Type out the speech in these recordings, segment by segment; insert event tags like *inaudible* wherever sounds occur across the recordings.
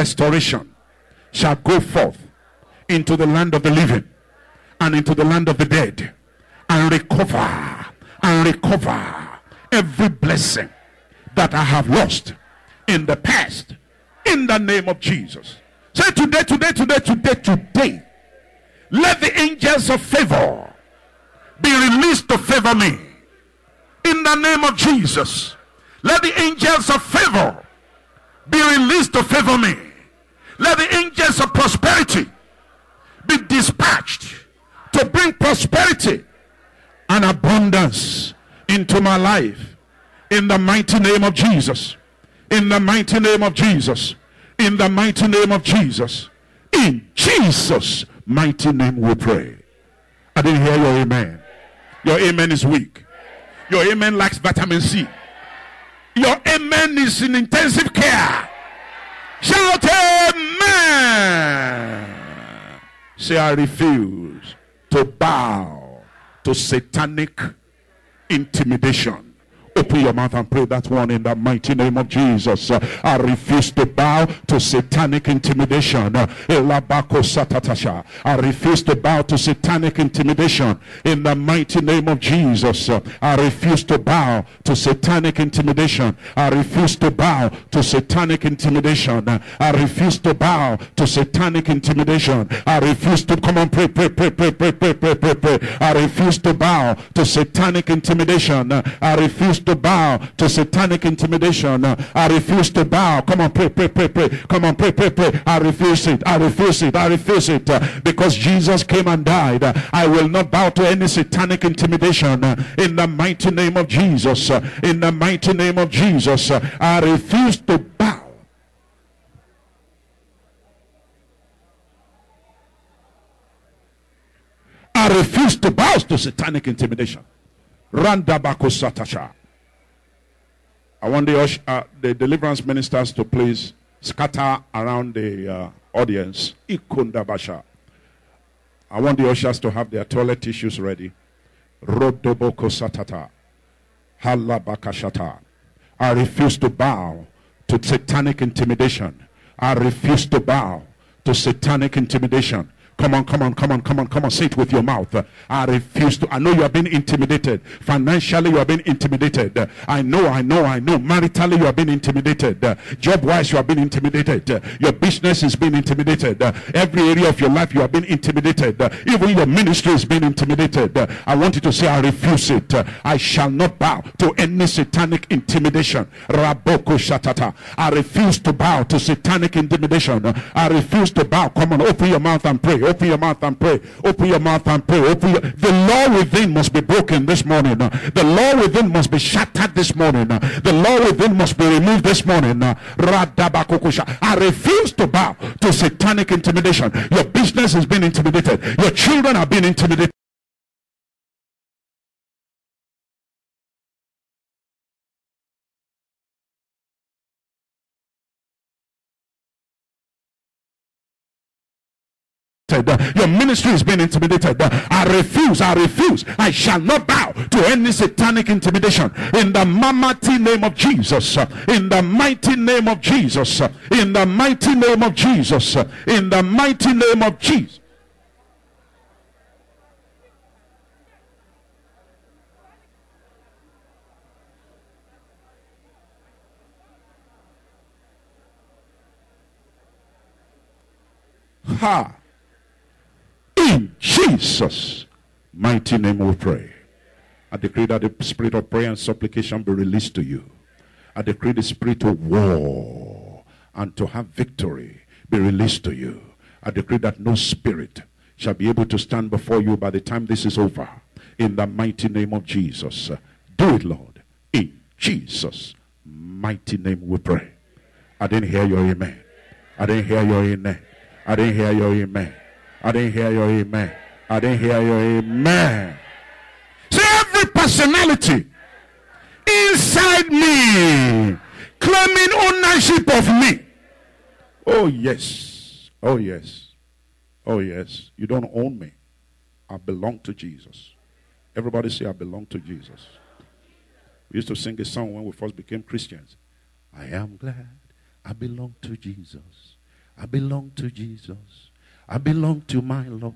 restoration shall go forth into the land of the living and into the land of the dead and recover and recover every blessing that I have lost in the past in the name of Jesus. Say today, today, today, today, today. Let the angels of favor be released to favor me in the name of Jesus. Let the angels of favor be released to favor me. Let the angels of prosperity be dispatched to bring prosperity and abundance into my life. In the mighty name of Jesus. In the mighty name of Jesus. In the mighty name of Jesus. In Jesus' mighty name we pray. I didn't hear your amen. Your amen is weak. Your amen lacks vitamin C. Your amen is in intensive care. Shout amen. Say, I refuse to bow to satanic intimidation. Open your mouth and pray that one in the mighty name of Jesus. I refuse to bow to satanic intimidation. I refuse to bow to satanic intimidation in the mighty name of Jesus. I refuse to bow to satanic intimidation. I refuse to bow to satanic intimidation. I refuse to bow to satanic intimidation. I refuse to come on pray, pray, pray, pray, pray, pray, pray, pray, pray. I refuse to bow to satanic intimidation. I refuse to bow to satanic intimidation. I refuse to bow. Come on, pray, pray, pray, pray. Come on, pray, pray, pray. I refuse it. I refuse it. I refuse it. Because Jesus came and died. I will not bow to any satanic intimidation. In the mighty name of Jesus. In the mighty name of Jesus. I refuse to bow. I refuse to bow to satanic intimidation. Randabako Satasha. I want the, uh, the deliverance ministers to please scatter around the uh, audience. Ikundabasha. I want the ushers to have their toilet tissues ready. Rodoboko satata. Halabakashata. I refuse to bow to satanic intimidation. I refuse to bow to satanic intimidation. Come on, come on, come on, come on, come on. Say it with your mouth. I refuse to. I know you have been intimidated. Financially, you have been intimidated. I know, I know, I know. Maritally, you have been intimidated. Job wise, you have been intimidated. Your business is being intimidated. Every area of your life, you have been intimidated. Even your ministry is being intimidated. I want you to say, I refuse it. I shall not bow to any satanic intimidation. Raboko Shatata. I refuse to bow to satanic intimidation. I refuse to bow. Come on, open your mouth and pray. Open your mouth and pray. Open your mouth and pray. Open your... The law within must be broken this morning. The law within must be shattered this morning. The law within must be removed this morning. I refuse to bow to satanic intimidation. Your business has been intimidated. Your children have been intimidated. Your ministry is being intimidated. I refuse. I refuse. I shall not bow to any satanic intimidation. In the mighty name of Jesus. In the mighty name of Jesus. In the mighty name of Jesus. In the mighty name of Jesus. Ha! In Jesus' mighty name we pray. I decree that the spirit of prayer and supplication be released to you. I decree the spirit of war and to have victory be released to you. I decree that no spirit shall be able to stand before you by the time this is over. In the mighty name of Jesus. Do it, Lord. In Jesus' mighty name we pray. I didn't hear your amen. I didn't hear your amen. I didn't hear your amen. I didn't hear your amen. I didn't hear your amen. See every personality inside me claiming ownership of me. Oh, yes. Oh, yes. Oh, yes. You don't own me. I belong to Jesus. Everybody say, I belong to Jesus. We used to sing a song when we first became Christians. I am glad I belong to Jesus. I belong to Jesus. I belong to my Lord.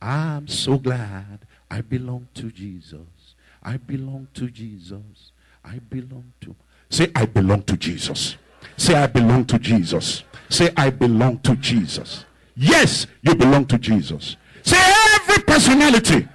I'm so glad I belong to Jesus. I belong to Jesus. I belong to. Say, I belong to Jesus. Say, I belong to Jesus. Say, I belong to Jesus. Yes, you belong to Jesus. Say, every personality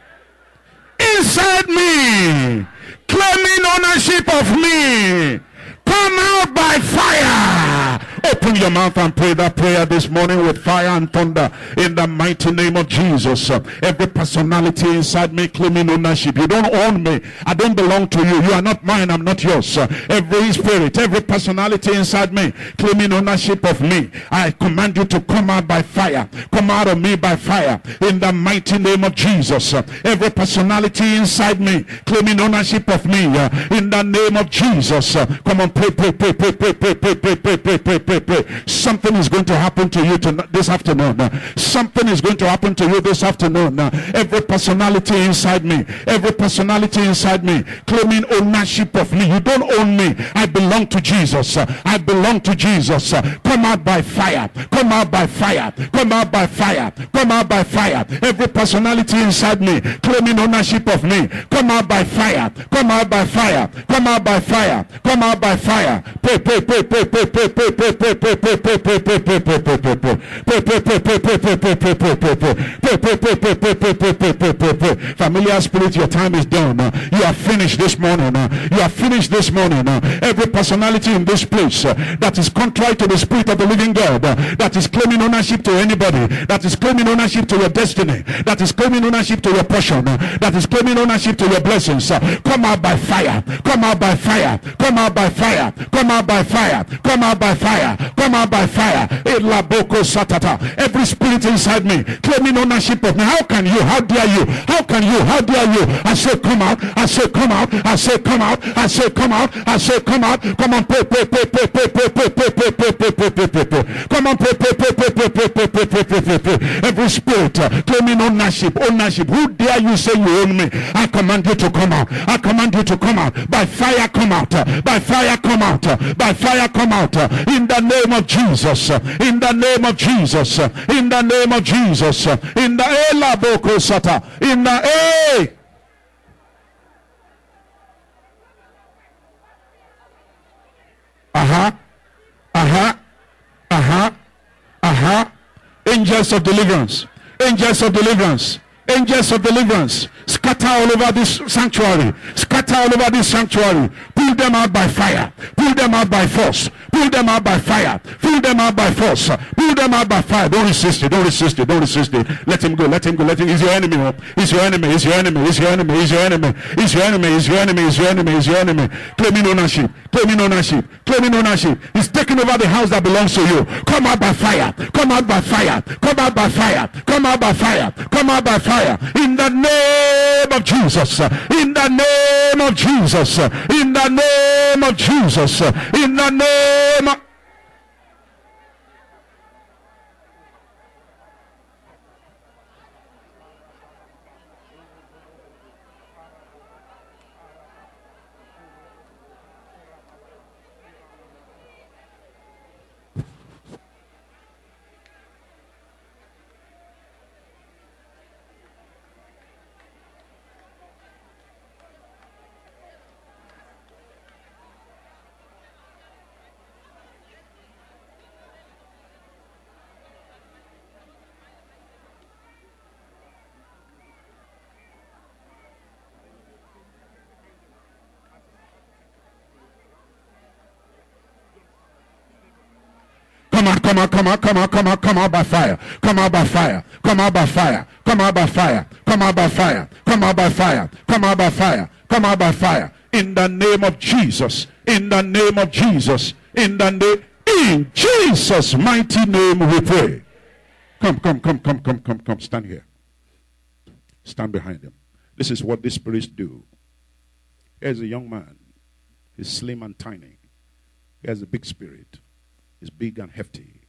inside me claiming ownership of me come out by fire Open your mouth and pray that prayer this morning with fire and thunder in the mighty name of Jesus. Every personality inside me claiming ownership. You don't own me. I don't belong to you. You are not mine. I'm not yours. Every spirit, every personality inside me claiming ownership of me. I command you to come out by fire. Come out of me by fire in the mighty name of Jesus. Every personality inside me claiming ownership of me in the name of Jesus. Come on, pray, pray, pray, pray, pray, pray, pray, pray, pray, pray, pray, pray, pray. Something is going to happen to you tonight, this afternoon. Something is going to happen to you this afternoon. Every personality inside me, every personality inside me, claiming ownership of me. You don't own me. I belong to Jesus. I belong to Jesus. Come out by fire. Come out by fire. Come out by fire. Come out by fire. Every personality inside me, claiming ownership of me. Come out by fire. Come out by fire. Come out by fire. Come out by fire. Pray, pray, pray, pray, pray, pray, pray, pray, Familiar spirit, your time is done. You are finished this morning. You are finished this morning. Every personality in this place that is contrary to the spirit of the living God, that is claiming ownership to anybody, that is claiming ownership to your destiny, that is claiming ownership to your portion, that is claiming ownership to your blessings, come out by fire. Come out by fire. Come out by fire. Come out by fire. Come out by fire fire. Come out by fire. Every spirit inside me claiming ownership of me. How can you? How dare you? How can you? How dare you? I say come out. I say come out. I say come out. I say come out. I say come out. Come on, pray, pray, pray, pray, pray, pray, pray, pray, pray, pray, pray, pray, pray, pray, pray. Come on, pray, pray, pray, pray, pray, pray, pray, pray, pray, pray, pray, pray. Every spirit claiming ownership, ownership. Who dare you say you own me? I command you to come out. I command you to come out. By fire, come out. By fire, come out. By fire, come out. In the name of Jesus. In the name of Jesus. In the name of Jesus. In the Elaboko Sata. In the A. Uh-huh. Uh-huh. Uh-huh. Uh-huh. Angels of deliverance. Angels of deliverance. Angels of deliverance scatter all over this sanctuary scatter all over this sanctuary pull them out by fire pull them out by force pull them out by fire. Pull them out by force. Pull them out by fire. Don't resist it. Don't resist it. Don't resist it. Let him go. Let him go. Let him. He's your enemy he's your enemy. He's your enemy. He's your enemy. He's your enemy. He's your enemy. He's your enemy. He's your enemy. He's your enemy. Claiming ownership. Claiming ownership. Claiming ownership. He's taking over the house that belongs to you. Come out by fire. Come out by fire. Come out by fire. Come out by fire. Come out by fire. In the name of Jesus. In the name of Jesus. In the name of Jesus. In the name name Come out, come out, come out, come out, come out, by fire. Come out by fire. Come out by fire. Come out by fire. Come out by fire. Come out by fire. Come out by fire. Come out by fire. In the name of Jesus. In the name of Jesus. In the name in Jesus' mighty name we pray. Come, come, come, come, come, come, come. Stand here. Stand behind him. This is what these spirits do. Here's a young man. He's slim and tiny. He has a big spirit is big and hefty.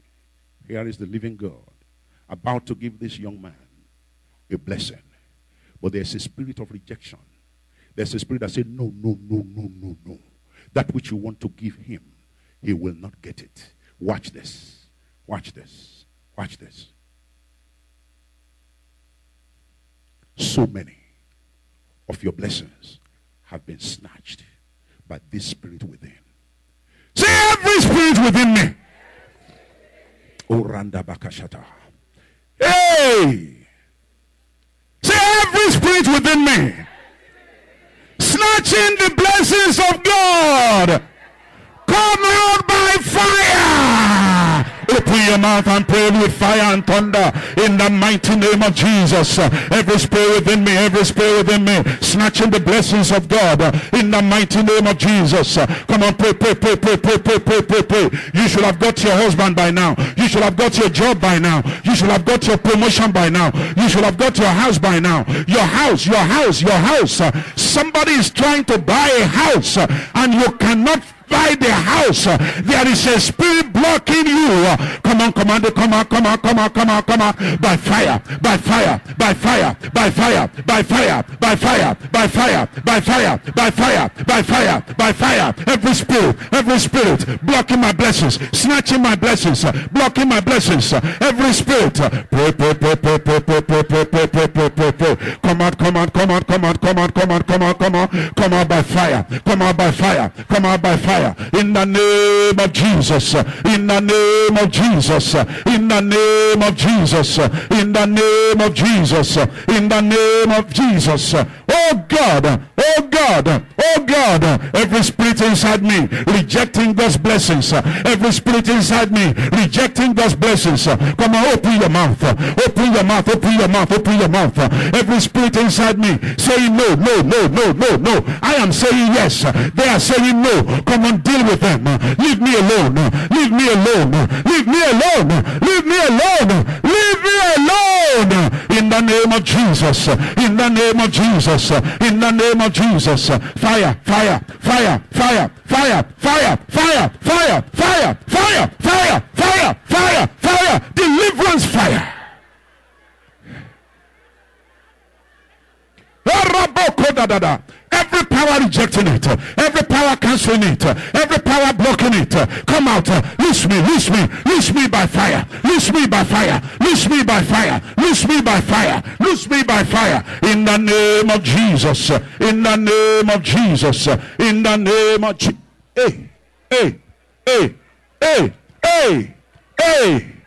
Here is the living God about to give this young man a blessing. But there's a spirit of rejection. There's a spirit that says, No, no, no, no, no, no. That which you want to give him, he will not get it. Watch this. Watch this. Watch this. So many of your blessings have been snatched by this spirit within. Say every spirit within me. Oranda Bakashata. Hey! Say every spirit within me. Snatching the blessings of God. Come out by fire. Open your mouth and pray with fire and thunder in the mighty name of Jesus. Every spirit within me, every spirit within me, snatching the blessings of God in the mighty name of Jesus. Come on, pray, pray, pray, pray, pray, pray, pray, pray, pray. You should have got your husband by now. You should have got your job by now. You should have got your promotion by now. You should have got your house by now. Your house, your house, your house. Somebody is trying to buy a house and you cannot by the house. There is a spirit blocking you. Come on, come on, come on, come on, come on, come on, come on. By fire, by fire, by fire, by fire, by fire, by fire, by fire, by fire, by fire, by fire, by fire. Every spirit, every spirit blocking my blessings, snatching my blessings, blocking my blessings. Every spirit. Pray, pray, pray, pray, pray, pray, pray, pray, pray, pray, pray, pray. Come out, come out, come out, come out, come out, come out, come out, come out, come out by fire. Come out by fire. Come out by fire fire in the name of Jesus. In the name of Jesus. In the name of Jesus. In the name of Jesus. In the name of Jesus. Oh God. Oh God. Oh God. Every spirit inside me rejecting God's blessings. Every spirit inside me rejecting God's blessings. Come on, open your mouth. Open your mouth. Open your mouth. Open your mouth. Every spirit inside me saying no, no, no, no, no, no. I am saying yes. They are saying no. Come on, deal with them. Leave me alone. Leave me alone. Leave me alone. Leave me alone. Leave me alone. In the name of Jesus. In the name of Jesus. In the name of Jesus. Fire, fire, fire, fire, fire, fire, fire, fire, fire, fire, fire, fire, fire, fire, deliverance fire. Every power rejecting it, every power canceling it, every power blocking it, come out, loose me, loose me, loose me by fire, loose me by fire, loose me by fire, loose me by fire, loose me by fire, in the name of Jesus, in the name of Jesus, in the name of Jesus. Hey, hey, hey, hey, hey, hey.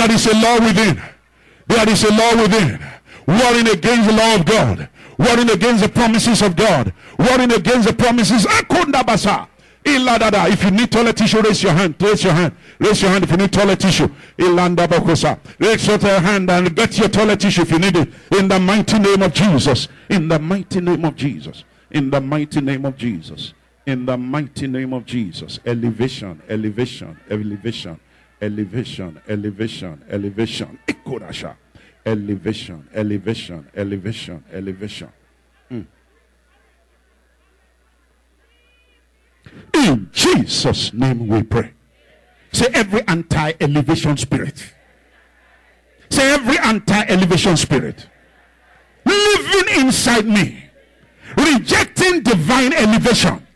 There is a law within. There is a law within. Warring against the law of God. Warring against the promises of God. Warring against the promises. If you need toilet tissue, raise your hand. Raise your hand. Raise your hand if you need toilet tissue. Raise your hand and get your toilet tissue if you need it. In the mighty name of Jesus. In the mighty name of Jesus. In the mighty name of Jesus. In the mighty name of Jesus. Elevation, elevation, elevation elevation, elevation, elevation. Ikorasha. Elevation, elevation, elevation, elevation. Mm. In Jesus' name we pray. Say every anti elevation spirit. Say every anti elevation spirit living inside me, rejecting divine elevation.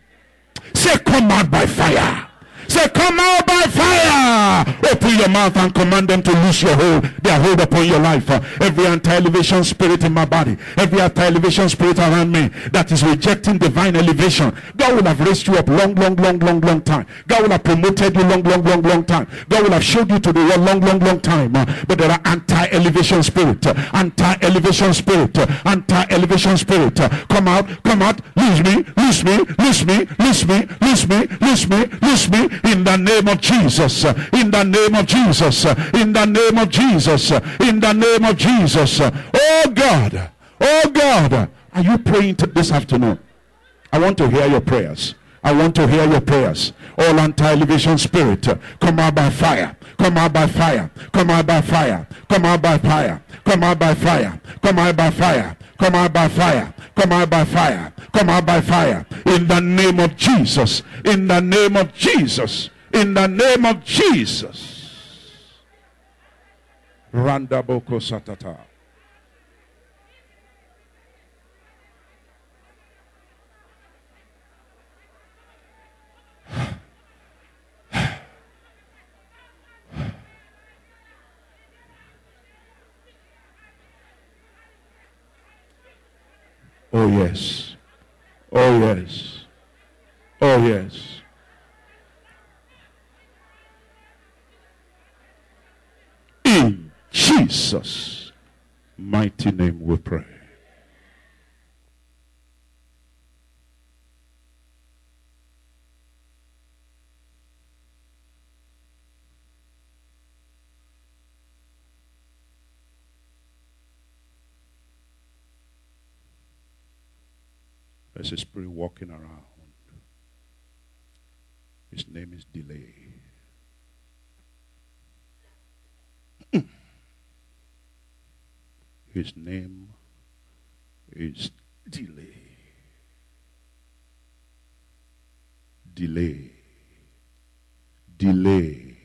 Say, come out by fire. Say, come out by fire. Open your mouth and command them to lose your hold, their hold upon your life. every anti-elevation spirit in my body, every anti-elevation spirit around me that is rejecting divine elevation. God will have raised you up long, long, long, long, long time. God will have promoted you long, long, long, long time. God will have showed you to the world long, long, long time. but there are anti-elevation spirit, anti-elevation spirit, anti-elevation spirit. come out, come out, lose me, lose me, lose me, lose me, lose me, lose me, lose me, in the name of Jesus. In the name of Jesus. In the name of Jesus. In the name of Jesus. Oh God. Oh God. Are you praying this afternoon? I want to hear your prayers. I want to hear your prayers. All anti-elevation spirit, come out by fire. Come out by fire. Come out by fire. Come out by fire. Come out by fire. Come out by fire. Come out by fire. Come out by fire. Come out by fire. In the name of Jesus. In the name of Jesus. In the name of Jesus. Randa boko satata. Oh, yes. Oh, yes. Oh, yes. In Jesus' mighty name we pray. There's a spirit walking around. His name is delay. *clears throat* His name is delay. Delay. Delay.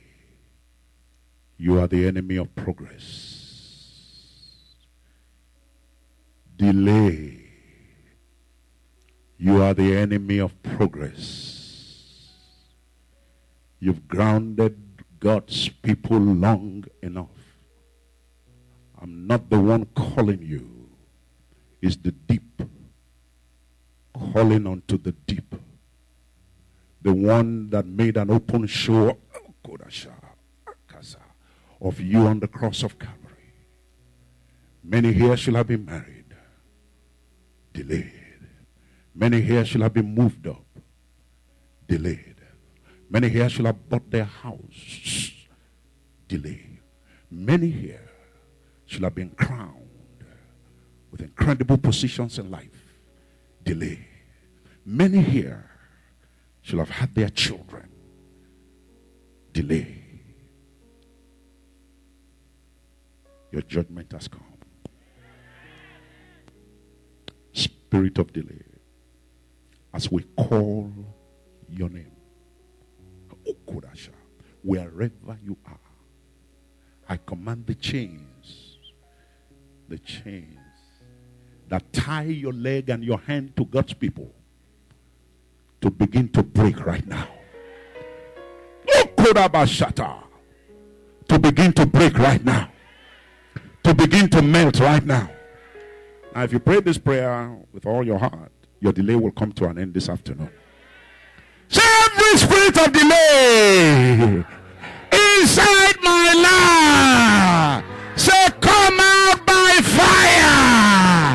You are the enemy of progress. Delay. You are the enemy of progress. You've grounded God's people long enough. I'm not the one calling you. It's the deep calling onto the deep. The one that made an open show of you on the cross of Calvary. Many here shall have been married. Delayed. Many here shall have been moved up. Delayed. Many here shall have bought their house. Delayed. Many here should have been crowned with incredible positions in life. delayed. Many here should have had their children. delayed. Your judgment has come. Spirit of delay. As we call your name, wherever you are, I command the chains the chains that tie your leg and your hand to God's people to begin to break right now. To begin to break right now. To begin to melt right now. Now, if you pray this prayer with all your heart, your delay will come to an end this afternoon. Say every spirit of delay inside my life. Say, come out by fire.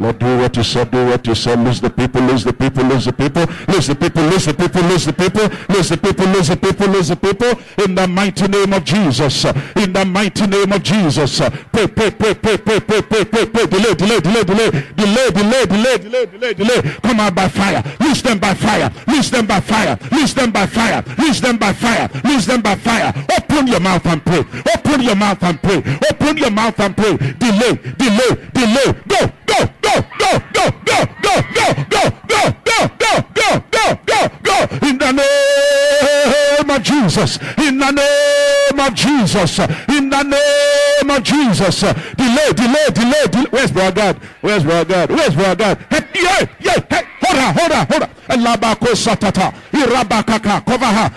Lord, do what you said, do what you said. Lose the people, lose the people, lose the people, lose the people, lose the people, lose the people, lose the people, lose the people, lose the people. In the mighty name of Jesus. In the mighty name of Jesus. Pray, pray, pray, pray, pray, pray, pray, pray, pray. Delay, delay, delay, delay, delay, delay, delay, delay, delay, delay. Come out by fire. Lose them by fire. Lose them by fire. Lose them by fire. Lose them by fire. Lose them by fire. Open your mouth and pray. Open your mouth and pray. Open your mouth and pray. Delay, delay, delay. Go, go, go go, go, go, go, go, go, go, go, go, go, go, go, go, go, in the name of Jesus, in the name of Jesus, in the name of Jesus. Delay, delay, delay, delay. Where's God? Where's brother God? Where's brother God? Hey, yeah, yeah, hey, hold on, hold on, hold on. Labako satata, irabakaka, cover her.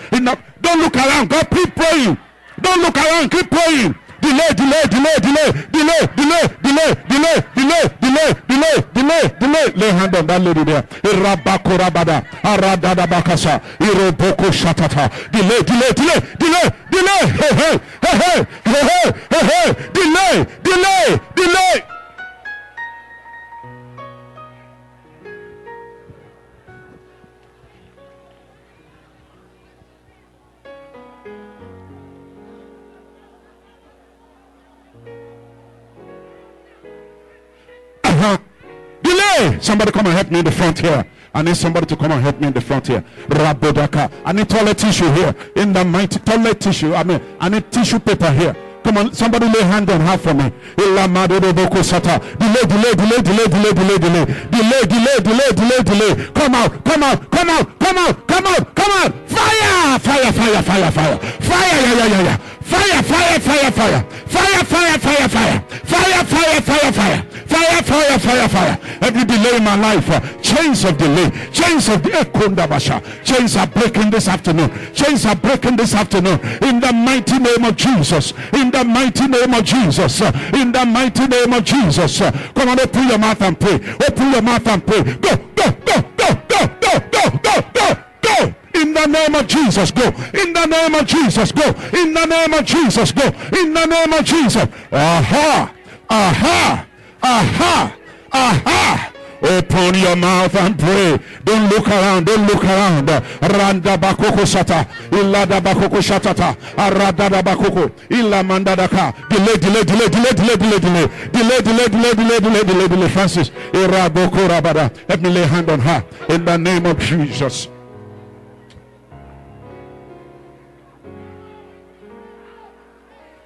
Don't look around. God, keep praying. Don't look around. Keep praying delay, delay, delay, delay, delay, delay, delay, delay, delay, delay, delay, delay, delay. Lay hand on that lady there. Irabakorabada, aradada bakasa, iroboko shatata. Delay, delay, delay, delay, delay. Hey, hey, hey, hey, hey, hey, hey, delay, delay, delay. Delay. Somebody come and help me in the front here. I need somebody to come and help me in the front here. Rabodaka. I need toilet tissue here. In the mighty toilet tissue. I mean, I need tissue paper here. Come on, somebody lay hand on her for me. Delay, delay, delay, delay, delay, delay, delay, delay, delay, delay, delay, delay. Come out, come out, come out, come out, come out, come out. Fire, fire, fire, fire, fire, fire, yeah, yeah, yeah. Fire, fire, fire, fire, fire, fire, fire, fire, fire, fire, fire, fire, fire, fire. Fire, fire. Every delay in my life, uh, chains of delay, chains of the chains are breaking this afternoon. Chains are breaking this afternoon. In the mighty name of Jesus. In the mighty name of Jesus. Uh, in the mighty name of Jesus. Uh, come on, open your mouth and pray. Open your mouth and pray. Go, go, go, go, go, go, go, go, go, go. In the name of Jesus, go. In the name of Jesus, go. In the name of Jesus, go. In the name of Jesus. Aha. Aha. Aha. Aha. Open your mouth and pray. Don't look around. Don't look around. Randa bakoko sata. Ilada bakoko shatata. Arada bakoko. Illa mandadaka. Delay, delay, delay, delay, delay, delay, delay. Delay, delay, delay, delay, delay, delay, delay. Francis. Iraboko rabada. Let me lay hand on her. In the name of Jesus.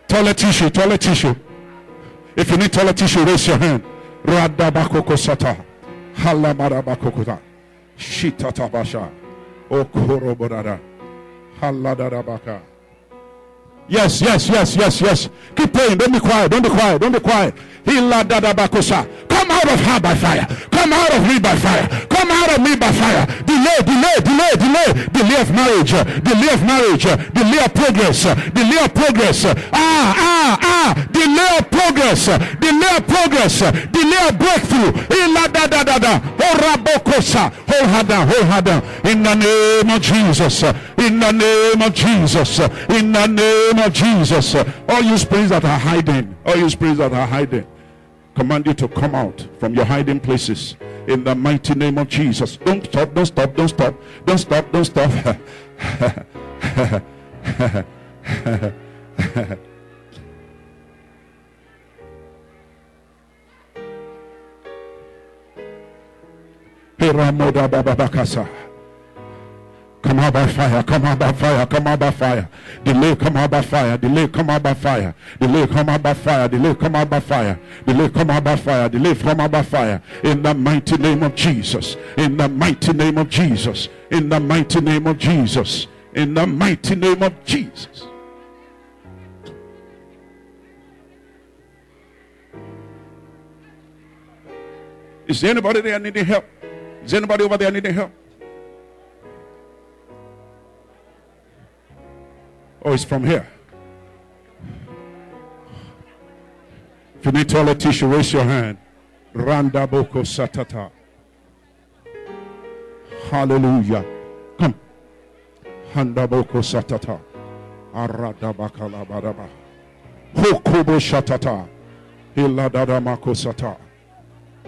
Toilet tissue, toilet tissue. If you need toilet tissue, raise your hand. Radabakoko sata. Halamarabakokuta. Shitatabasha. Okoroborada. Haladarabaka. Yes, yes, yes, yes, yes. Keep praying. Don't be quiet. Don't be quiet. Don't be quiet. Come out of her by fire. Come out of me by fire. Come out of me by fire. Delay, delay, delay, delay. Delay of marriage. Delay of marriage. Delay of progress. Delay of progress. Ah, ah, ah. Delay of progress. Delay of progress. Delay of breakthrough. da da da da. Hold her down. Hold her down. In the name of Jesus. In the name of Jesus. In the name of Jesus. All you spirits that are hiding. All you spirits that are hiding command you to come out from your hiding places in the mighty name of Jesus. Don't stop, don't stop, don't stop, don't stop, don't stop. *laughs* Hiramoda Babakasa. Come out by fire, come out by fire, come out by fire. Delay, come out by fire, delay, come out by fire. Delay, come out by fire, delay, come out by fire. Delay, come out by fire, delay, come out by fire. In the mighty name of Jesus. In the mighty name of Jesus. In the mighty name of Jesus. In the mighty name of Jesus. Is there anybody there needing help? Is anybody over there needing help? Oh, it's from here. If you need toilet tissue, raise your hand. Randa boko satata. Hallelujah. Come. Handa boko satata. Arada bakala baraba. Hokobo shatata. Hiladada mako sata.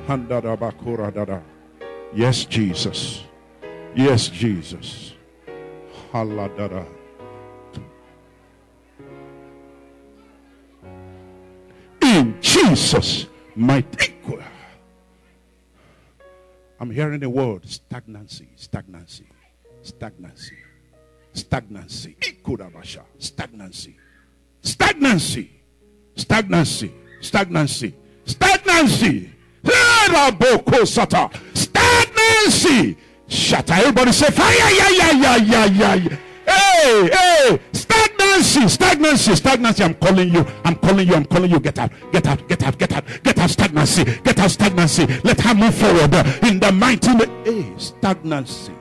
Handada bakura dada. Yes, Jesus. Yes, Jesus. Haladada. In Jesus' mighty. I'm hearing the word stagnancy, stagnancy, stagnancy, stagnancy, stagnancy, stagnancy, stagnancy, stagnancy, stagnancy, stagnancy. Shut up, Everybody say fire, yeah, yeah, yeah, yeah, yeah. Hey, hey, stagnancy, stagnancy, stagnancy. stagnancy. I'm calling you. I'm calling you. I'm calling you. Get out, get out, get out, get out, get out, stagnancy, get out, stagnancy. Let her move forward in the mighty name. Hey, stagnancy.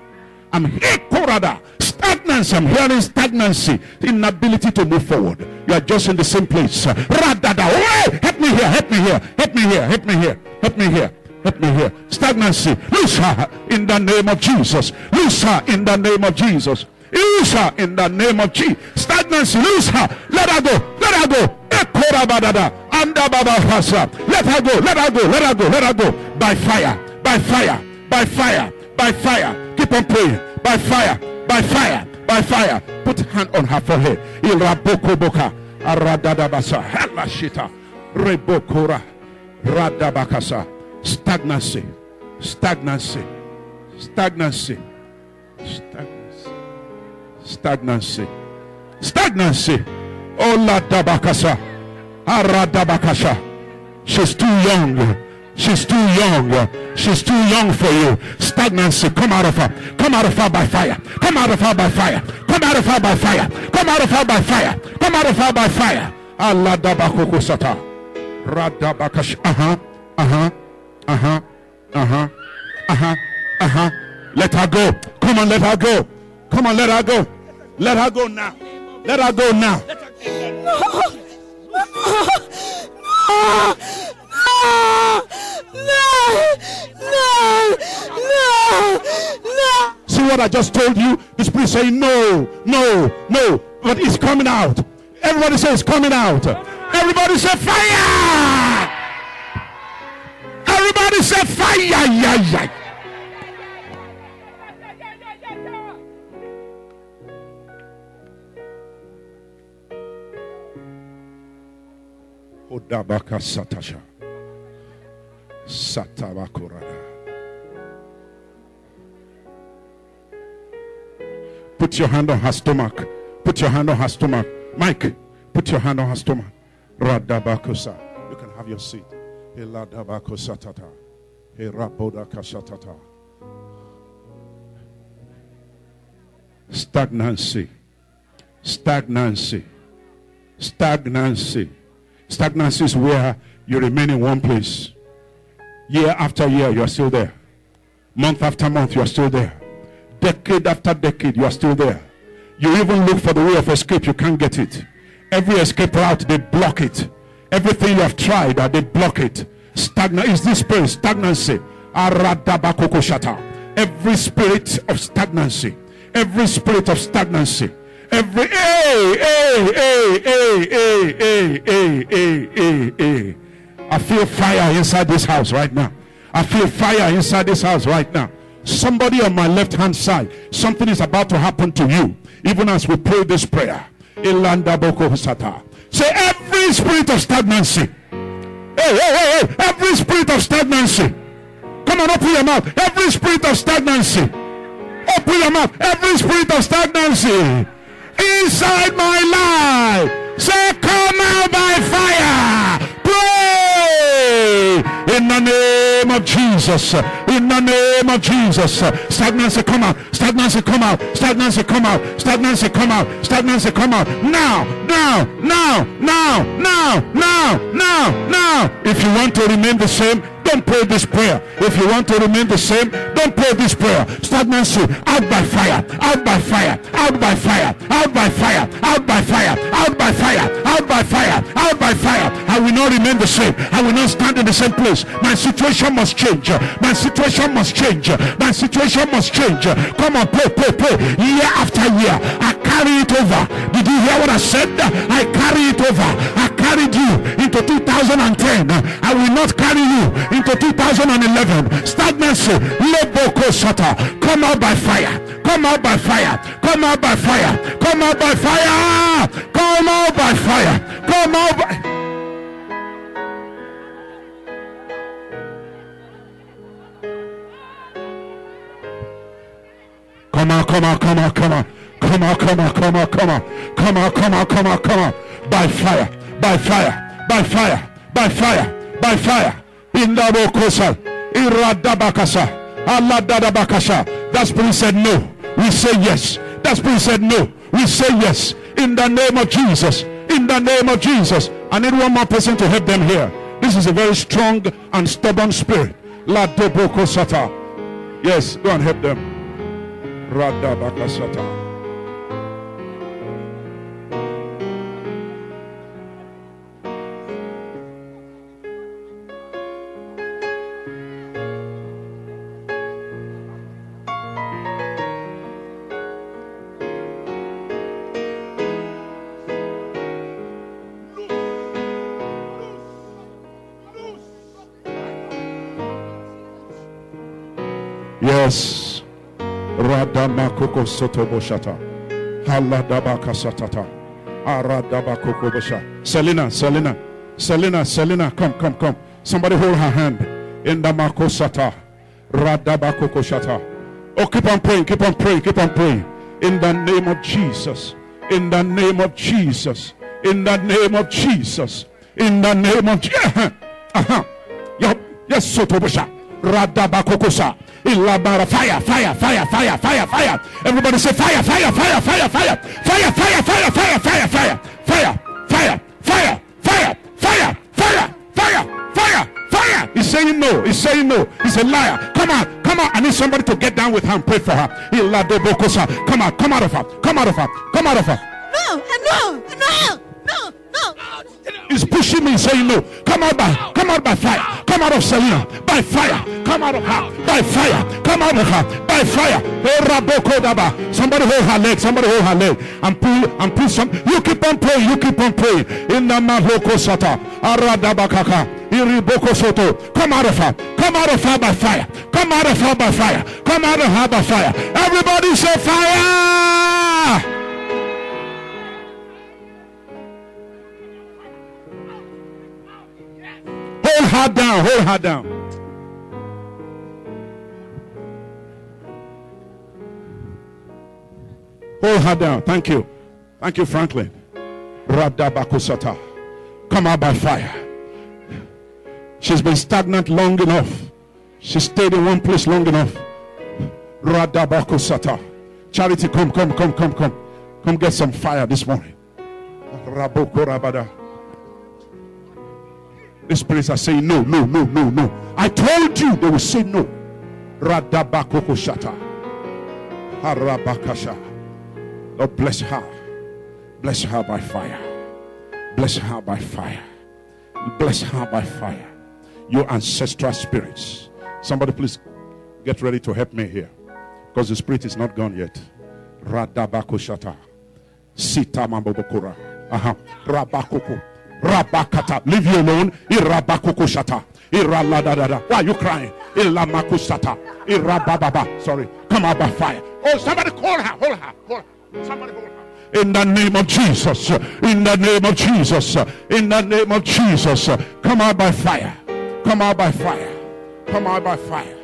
I'm here, Korada. Stagnancy. I'm hearing stagnancy. Inability to move forward. You are just in the same place. Radada. Oh, help me here. Help me here. Help me here. Help me here. Help me here. Help me here. Stagnancy. Loose her in the name of Jesus. Loose her in the name of Jesus. Loose her in the name of Jesus. Stagnancy, loose her. Let her go. Let her go. Let her go. Let her go. Let her go. Let her go. By fire. By fire. By fire. By fire. Keep on praying. By fire. By fire. By fire. Put hand on her forehead. Iraboko boka. Aradadabasa. Halashita. Rebokora. Radabakasa. Stagnancy. Stagnancy. Stagnancy. Stagnancy stagnancy. Stagnancy. Oh, la dabakasa. Aradabakasha. She's too young. She's too young. She's too young for you. Stagnancy. Come out of her. Come out of her by fire. Come out of her by fire. Come out of her by fire. Come out of her by fire. Come out of her by fire. Allah dabakoko sata. Radabakash. Uh huh. Uh huh. Uh huh. Uh huh. Uh huh. Uh huh. Let her go. Come on, let her go. Come on, let her go. Let her go now. Let her go now. No. No. No. No. No. See what I just told you? The spirit saying no, no, no, but it's coming out. Everybody says coming out. Everybody say fire. Everybody say fire. Yeah, yeah. Odabaka Satasha. Satabakurada. Put your hand on her stomach. Put your hand on her stomach. Mike, put your hand on her stomach. Radabakusa. You can have your seat. Eladabakusatata. Erabodakasatata. Stagnancy. Stagnancy. Stagnancy. Stagnancy is where you remain in one place. Year after year, you are still there. Month after month, you are still there. Decade after decade, you are still there. You even look for the way of escape, you can't get it. Every escape route, they block it. Everything you have tried, uh, they block it. Stagnant is this spirit, stagnancy. Every spirit of stagnancy, every spirit of stagnancy, every hey, hey, hey, hey, hey, hey, hey, hey, hey, hey. I feel fire inside this house right now. I feel fire inside this house right now. Somebody on my left hand side, something is about to happen to you, even as we pray this prayer. Say every spirit of stagnancy. Hey, hey, hey, hey, every spirit of stagnancy. Come on, open your mouth. Every spirit of stagnancy. Open your mouth. Every spirit of stagnancy inside my life. Say, come out by fire. Pray in the name of Jesus. In the name of Jesus. Stagnancy come out. Stagnancy come out. Stagnancy come out. Stagnancy come out. Stagnancy come out. Now, now, now, now, now, now, now, now. If you want to remain the same, don't pray this prayer. If you want to remain the same, don't pray this prayer. Stagnancy, out by fire, out by fire, out by fire, out by fire, out by fire, out by fire, out by fire, out by fire. I will not remain the same. I will not stand in the same place. My situation must change. My situation must change. My situation must change. Come on, pray, pray, pray. Year after year, I carry it over. Did you hear what I said? I carry it over. I carried you into 2010. I will not carry you into 2011. Stagnancy, Leboko Sata. Come out by fire. Come out by fire. Come out by fire. Come out by fire. Come out by fire. Come out by Come on, come on, come on, come on. Come on, come on, come on, come on. Come on, come on, come on, come on. By fire, by fire, by fire, by fire, by fire. In the Bokosa, Iradabakasa, Aladadabakasa. That spirit said no. We say yes. That spirit said no. We say yes. In the name of Jesus. In the name of Jesus. I need one more person to help them here. This is a very strong and stubborn spirit. Ladobokosata. Yes, go and help them. Radabakasata. Yes. Radamakoko sotoboshata. Haladabaka satata. Aradabakoko bosha. Selena, Selena, Selena, Selena, come, come, come. Somebody hold her hand. In the makosata. Radabakoko shata. Oh, keep on praying, keep on praying, keep on praying. In the name of Jesus. In the name of Jesus. In the name of Jesus. In the name of Jesus. Uh-huh. Yes, Sotobosha. Radabakokosa. Ilabara. Fire, fire, fire, fire, fire, fire. Everybody say fire, fire, fire, fire, fire, fire, fire, fire, fire, fire, fire, fire, fire, fire, fire, fire, fire, fire, fire. He said. saying no. He's saying no. He's a liar. Come on, come on. I need somebody to get down with her and pray for her. Come out, come out of her. Come out of her. Come out of her. No, no, no, no, no. He's pushing me, saying no. Come out by, come out by fire. Come out of Selena by fire. Come out of her by fire. Come out of her by fire. Somebody hold her leg. Somebody hold her leg and pull and pull some. You keep on praying. You keep on praying. In the Mahoko Sata Aradabakaka. Iriboko Soto. Come out of her. Come out of her by fire. Come out of her by fire. Come out of her by fire. Everybody say fire. Hold her down. Hold her down. Hold her down. Thank you. Thank you, Franklin. Radabakusata. Come out by fire. She's been stagnant long enough. She stayed in one place long enough. Radabakusata. Charity, come, come, come, come, come. Come get some fire this morning. Raboko Rabada. The spirits are saying no, no, no, no, no. I told you they will say no. Radabakoko shata. Harabakasha. Lord bless her. Bless her by fire. Bless her by fire. Bless her by fire. Your ancestral spirits. Somebody please get ready to help me here. Because the spirit is not gone yet. Radabako shata. Sita mambobokura. Aha. Rabakoko. Rabakata. Leave you alone. Irabakukushata. Iraladadada. Why are you crying? Ilamakusata. Irabababa. Sorry. Come out by fire. Oh, somebody call her. Hold her. Hold her. Somebody hold her. In the name of Jesus. In the name of Jesus. In the name of Jesus. Come out by fire. Come out by fire. Come out by fire.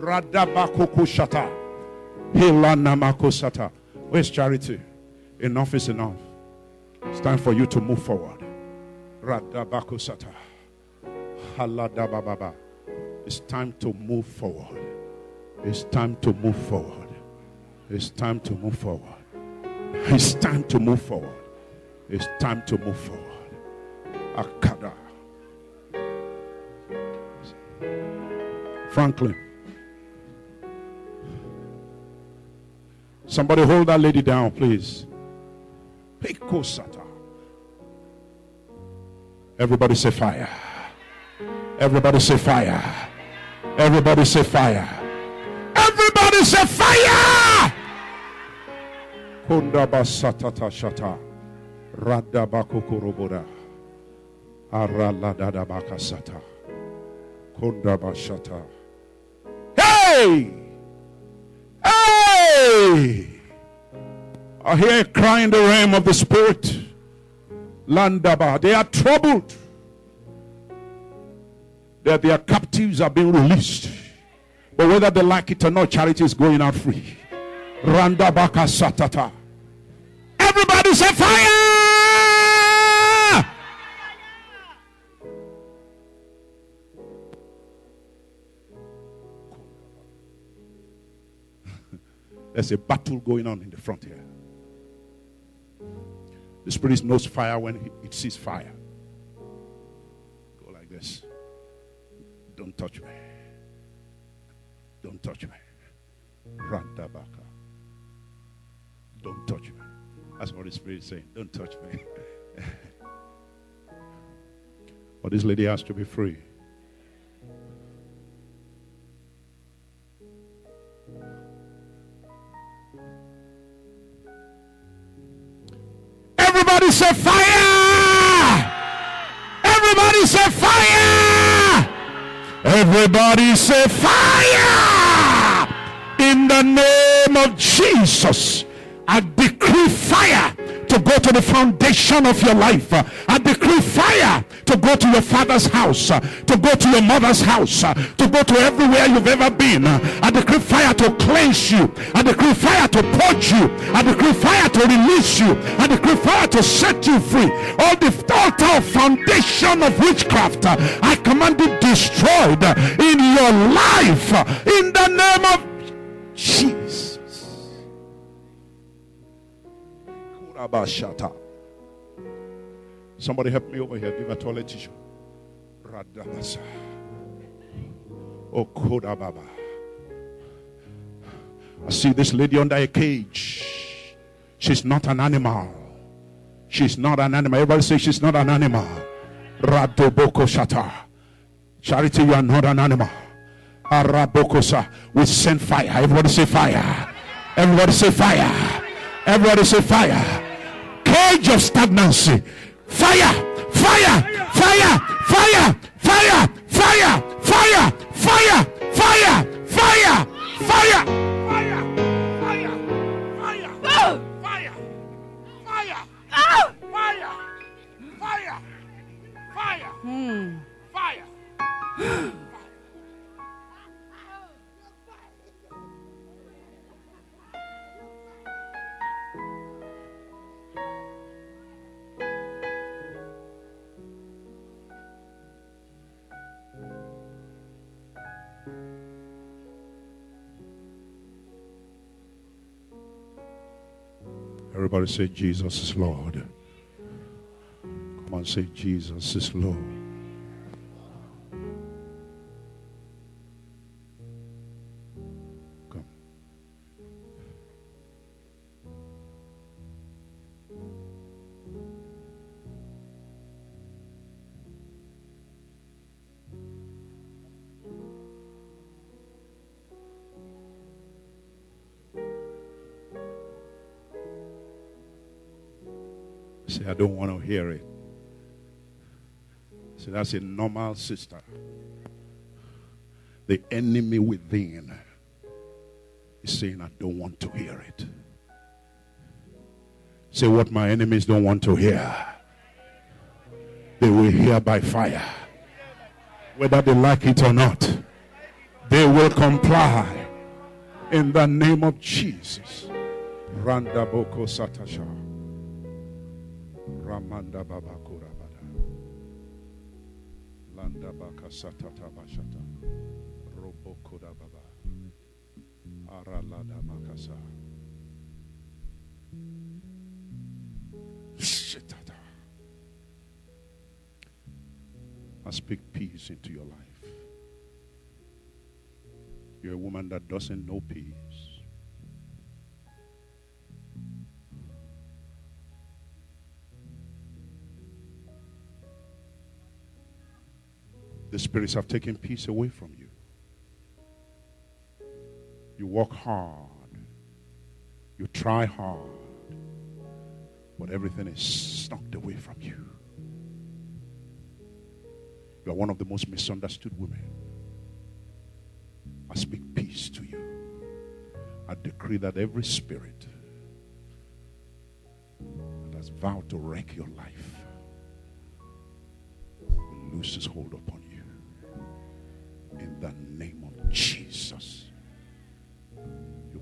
Radabakukushata. Hilanamakusata. Where's charity? Enough is enough. It's time for you to move forward. Radabakusata. Haladabababa. It's time to move forward. It's time to move forward. It's time to move forward. It's time to move forward. It's time to move forward. Akada. Franklin. Somebody hold that lady down, please. Pekosata. Everybody say fire. Everybody say fire. Everybody say fire. Everybody say fire. Kundaba satata shata. Radabakukurubuda. Araladadabaka sata. Kundaba shata. Hey! Hey! I hear a cry in the realm of the spirit. Landaba. They are troubled. That their captives are being released. But whether they like it or not, charity is going out free. Randabaka satata. Everybody say fire! *laughs* There's a battle going on in the front here. The spirit knows fire when it sees fire. Go like this. Don't touch me. Don't touch me. Run Randabaka. Don't touch me. That's what the spirit is saying. Don't touch me. *laughs* but this lady has to be free. Everybody say fire! In the name of Jesus, I decree fire to go to the foundation of your life. I decree fire to go to your father's house, uh, to go to your mother's house, uh, to go to everywhere you've ever been. Uh, I decree fire to cleanse you. I decree fire to purge you. I decree fire to release you. I decree fire to set you free. All the altar foundation of witchcraft, I command it destroyed in your life in the name of Jesus. Somebody help me over here. Give a toilet tissue. Radabasa. Oh, Koda Baba. I see this lady under a cage. She's not an animal. She's not an animal. Everybody say she's not an animal. Radoboko Shata. Charity, you are not an animal. Arabokosa. We send fire. Everybody say fire. Everybody say fire. Everybody say fire. Cage of stagnancy. Fire. Fire. Fire. Fire. Fire. Fire. Fire. Fire. Fire. Fire. Fire. Fire. Fire. Fire. Oh! Fire. Everybody say Jesus is Lord. Come on, say Jesus is Lord. Say, I don't want to hear it. Say, that's a normal sister. The enemy within is saying, I don't want to hear it. Say, what my enemies don't want to hear, they will hear by fire. Whether they like it or not, they will comply in the name of Jesus. Randa Boko Satasha. Ramanda Baba Kurabada. Landa Baka Satata Bashata. Robo Koda Baba. Aralada Makasa. Shitata. I speak peace into your life. You're a woman that doesn't know peace. The spirits have taken peace away from you. You work hard. You try hard. But everything is snuffed away from you. You are one of the most misunderstood women. I speak peace to you. I decree that every spirit that has vowed to wreck your life will lose its hold upon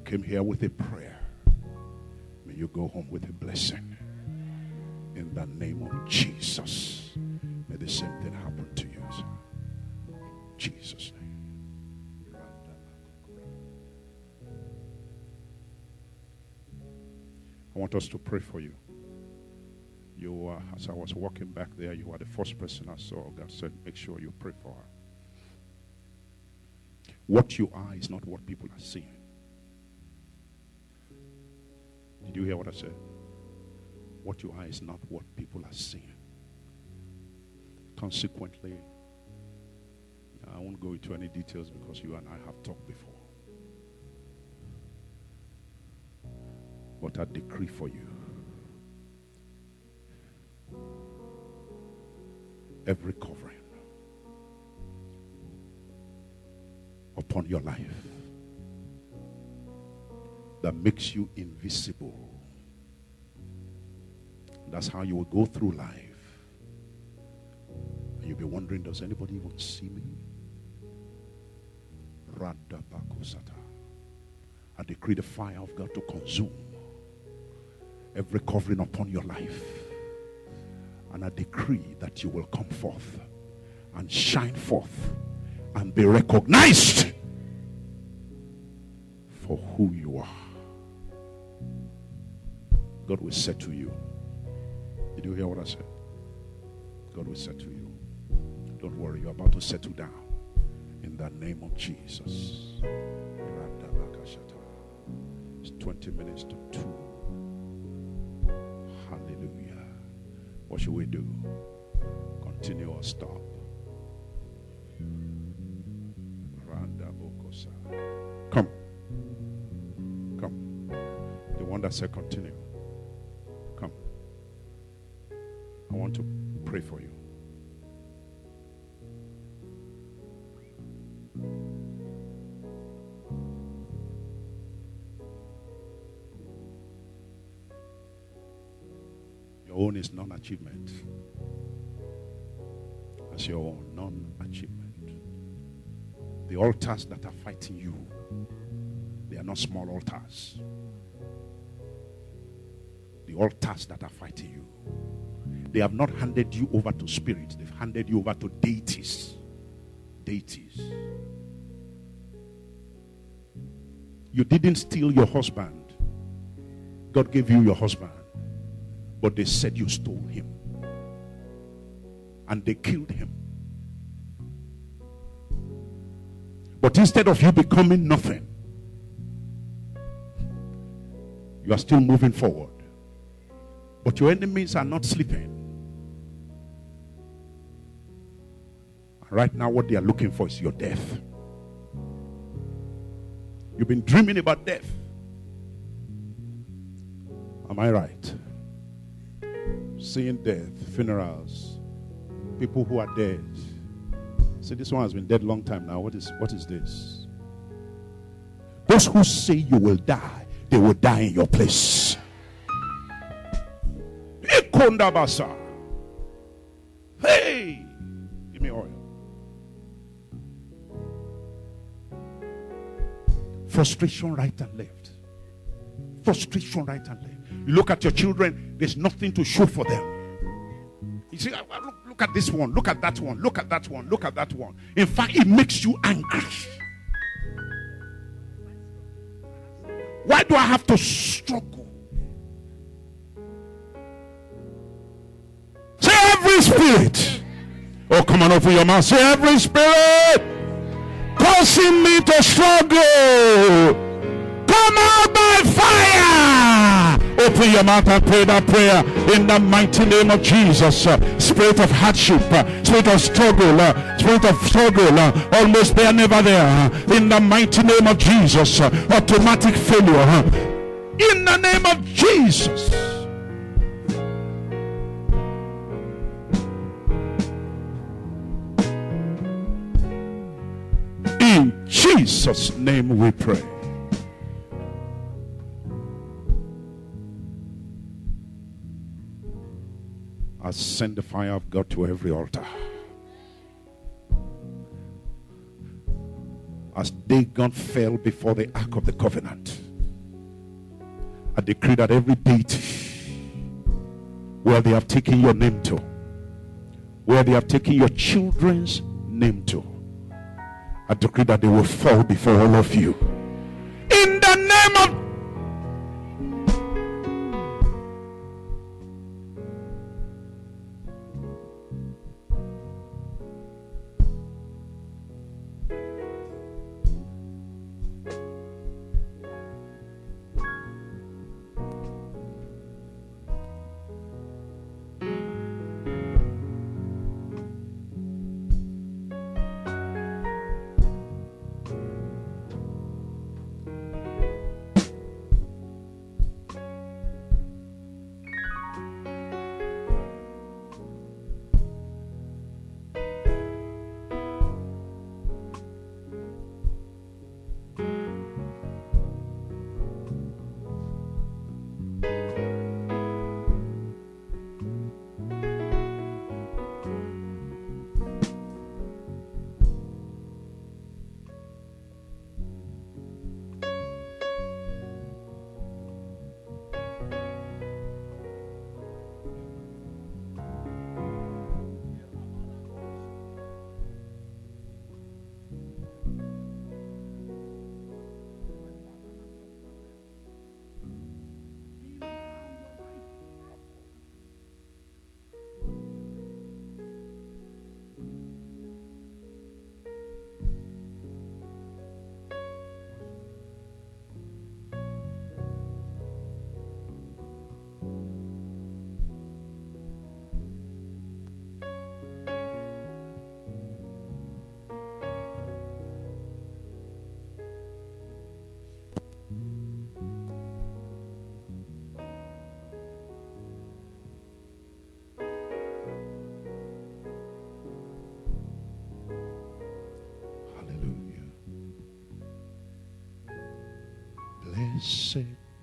came here with a prayer. May you go home with a blessing. In the name of Jesus. May the same thing happen to you. Jesus' name. I want us to pray for you. You, as I was walking back there, you are the first person I saw. God said, make sure you pray for her. What you are is not what people are seeing. Did you hear what I said? What you are is not what people are seeing. Consequently, I won't go into any details because you and I have talked before. But I decree for you every covering upon your life that makes you invisible. That's how you will go through life. And you'll be wondering, does anybody even see me? Radabakosata. I decree the fire of God to consume every covering upon your life. And I decree that you will come forth and shine forth and be recognized for who you are. God will to you, Did you hear what I said? God will to you, Don't worry, you're about to settle down In the name of Jesus. It's 20 minutes to 2. Hallelujah. What should we do? Continue or stop? Come. Come. The one that said continue. Achievement. As your non achievement. The altars that are fighting you, they are not small altars. The altars that are fighting you, they have not handed you over to spirits, they've handed you over to deities. Deities. You didn't steal your husband, God gave you your husband, but they said you stole him and they killed him. But instead of you becoming nothing, you are still moving forward. But your enemies are not sleeping. Right now, what they are looking for is your death. You've been dreaming about death. Am I right? Seeing death, funerals, people who are dead. See, this one has been dead long time now. What is what is this? Those who say you will die, they will die in your place. Ikondabasa. Hey, give me oil. Frustration right and left. Frustration right and left. You look at your children, there's nothing to show for them. You see, look, look at this one, look at that one, look at that one, look at that one. In fact, it makes you angry. Why do I have to struggle? Say every spirit. Oh, come on, open your mouth. Say every spirit causing me to struggle. Come out by fire. Open your mouth and pray that prayer in the mighty name of Jesus. Spirit of hardship, spirit of struggle, spirit of struggle, almost there, never there. in the mighty name of Jesus. automatic failure. in the name of Jesus. In Jesus' name we pray. I send the fire of God to every altar. As Dagon fell before the ark of the covenant, I decree that every deity where they have taken your name to, where they have taken your children's name to, I decree that they will fall before all of you. In the name of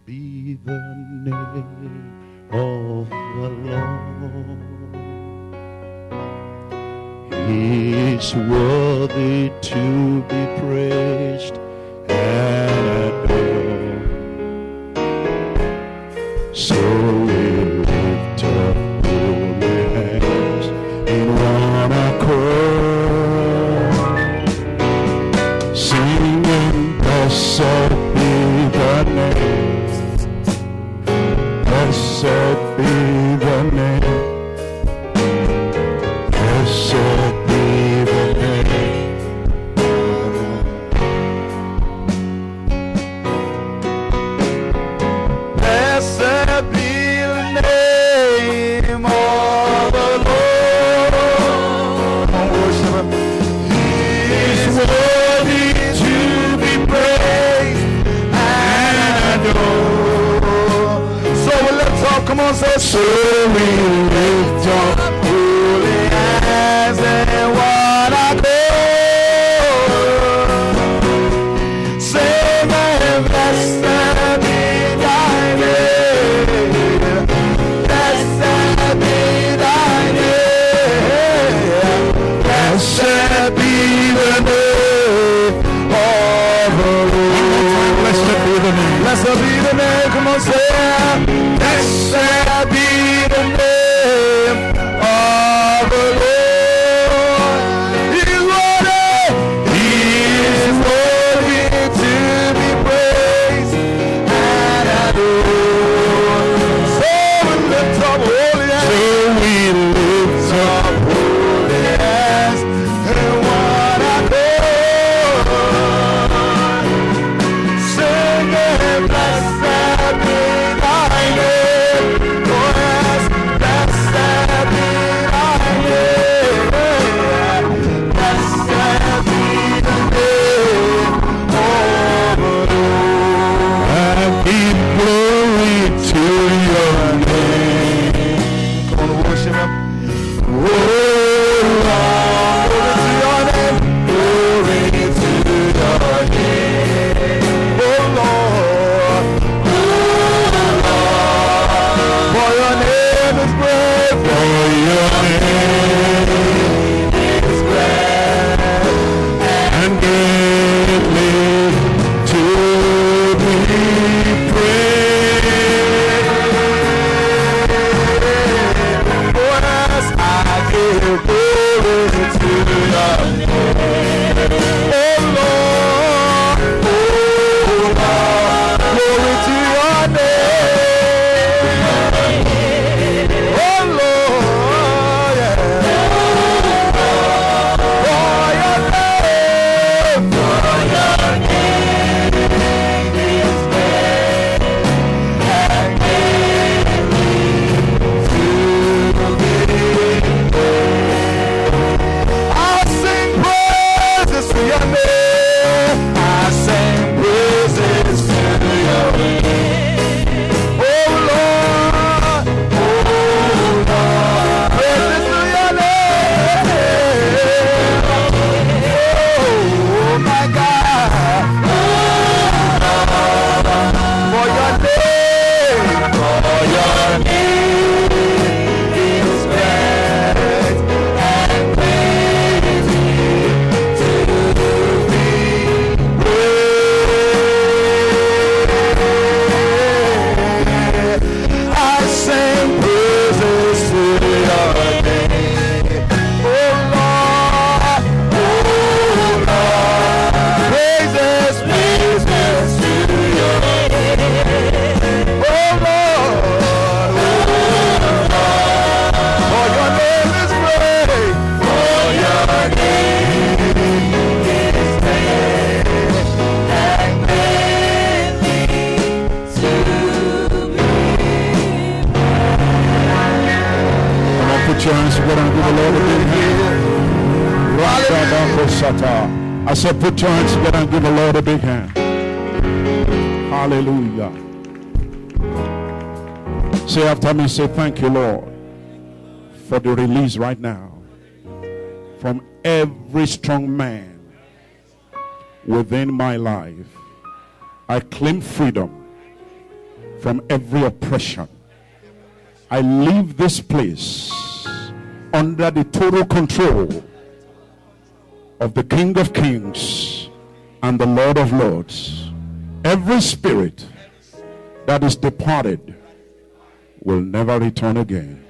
be the name of the Lord. He is Say me, say, thank you, Lord, for the release right now from every strong man within my life. I claim freedom from every oppression. I leave this place under the total control of the King of Kings and the Lord of Lords. Every spirit that is departed will never return again.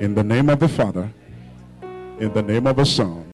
In the name of the Father, in the name of the Son,